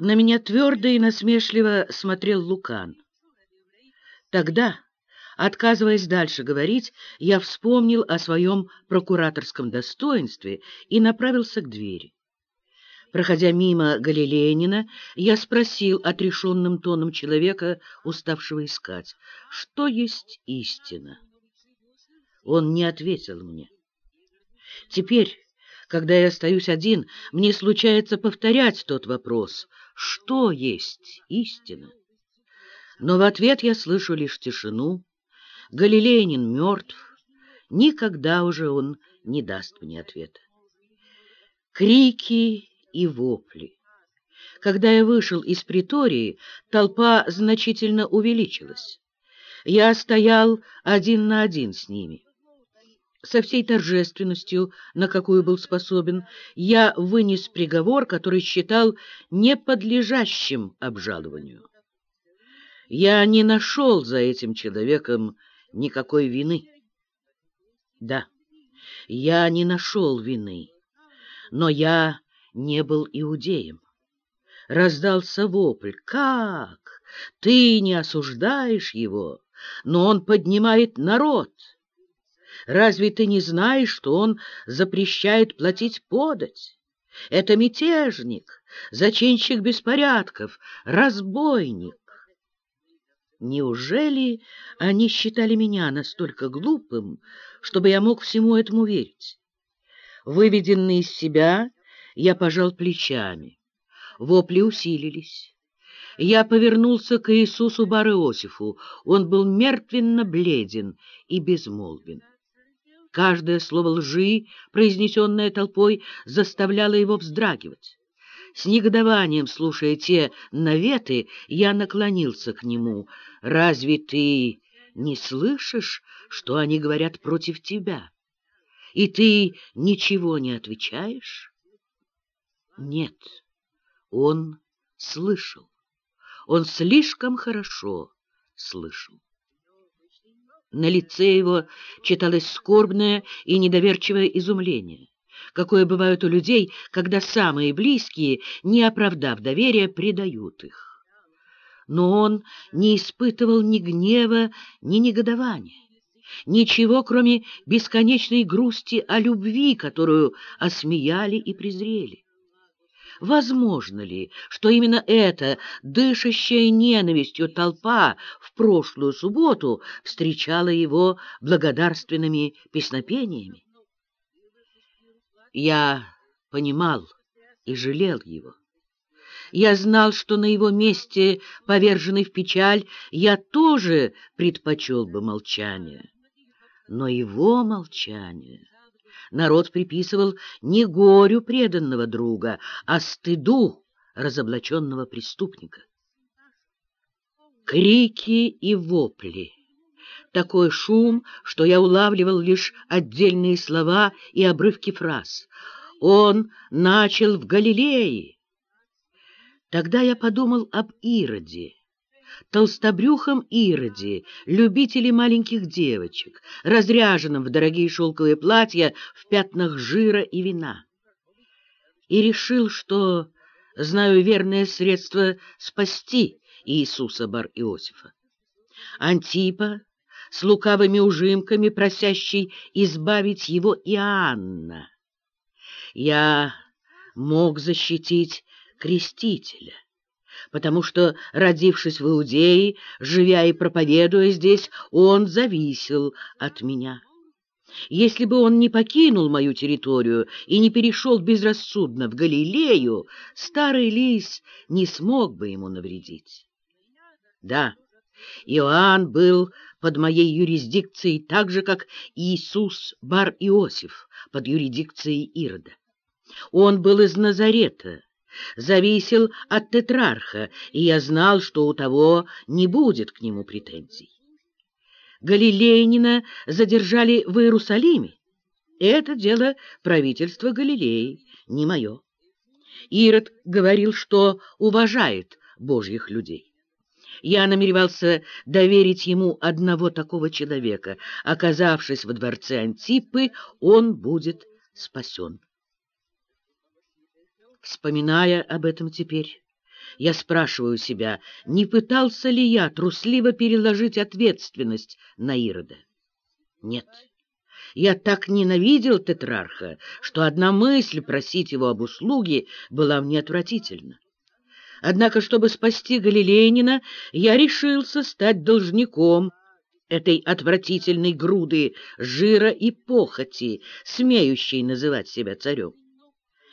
На меня твердо и насмешливо смотрел Лукан. Тогда, отказываясь дальше говорить, я вспомнил о своем прокураторском достоинстве и направился к двери. Проходя мимо Галилеянина, я спросил отрешенным тоном человека, уставшего искать, что есть истина. Он не ответил мне. Теперь, когда я остаюсь один, мне случается повторять тот вопрос, что есть истина. Но в ответ я слышу лишь тишину. Галилеянин мертв. Никогда уже он не даст мне ответа. Крики и вопли. Когда я вышел из притории, толпа значительно увеличилась. Я стоял один на один с ними. Со всей торжественностью, на какую был способен, я вынес приговор, который считал неподлежащим обжалованию. Я не нашел за этим человеком никакой вины. Да, я не нашел вины, но я не был иудеем. Раздался вопль. «Как? Ты не осуждаешь его, но он поднимает народ!» Разве ты не знаешь, что он запрещает платить подать? Это мятежник, зачинщик беспорядков, разбойник. Неужели они считали меня настолько глупым, чтобы я мог всему этому верить? Выведенный из себя, я пожал плечами. Вопли усилились. Я повернулся к Иисусу Бар-Иосифу. Он был мертвенно бледен и безмолвен. Каждое слово лжи, произнесенное толпой, заставляло его вздрагивать. С негодованием, слушая те наветы, я наклонился к нему. «Разве ты не слышишь, что они говорят против тебя? И ты ничего не отвечаешь?» Нет, он слышал. Он слишком хорошо слышал. На лице его читалось скорбное и недоверчивое изумление, какое бывает у людей, когда самые близкие, не оправдав доверия, предают их. Но он не испытывал ни гнева, ни негодования, ничего, кроме бесконечной грусти о любви, которую осмеяли и презрели. Возможно ли, что именно эта дышащая ненавистью толпа в прошлую субботу встречала его благодарственными песнопениями? Я понимал и жалел его. Я знал, что на его месте, поверженный в печаль, я тоже предпочел бы молчание. Но его молчание народ приписывал не горю преданного друга, а стыду разоблаченного преступника. Крики и вопли. Такой шум, что я улавливал лишь отдельные слова и обрывки фраз. Он начал в Галилее. Тогда я подумал об Ироде толстобрюхом Ироде, любителе маленьких девочек, разряженном в дорогие шелковые платья в пятнах жира и вина. И решил, что знаю верное средство спасти Иисуса Бар-Иосифа. Антипа с лукавыми ужимками, просящий избавить его Иоанна. Я мог защитить крестителя потому что, родившись в Иудее, живя и проповедуя здесь, он зависел от меня. Если бы он не покинул мою территорию и не перешел безрассудно в Галилею, старый лис не смог бы ему навредить. Да, Иоанн был под моей юрисдикцией так же, как Иисус Бар-Иосиф под юрисдикцией Ирода. Он был из Назарета, зависел от тетрарха, и я знал, что у того не будет к нему претензий. Галилейнина задержали в Иерусалиме. Это дело правительства Галилеи, не мое. Ирод говорил, что уважает божьих людей. Я намеревался доверить ему одного такого человека. Оказавшись во дворце Антипы, он будет спасен. Вспоминая об этом теперь, Я спрашиваю себя, не пытался ли я трусливо переложить ответственность на Ирода? Нет. Я так ненавидел Тетрарха, что одна мысль просить его об услуге была мне отвратительна. Однако, чтобы спасти Галилеянина, я решился стать должником этой отвратительной груды жира и похоти, смеющей называть себя царем.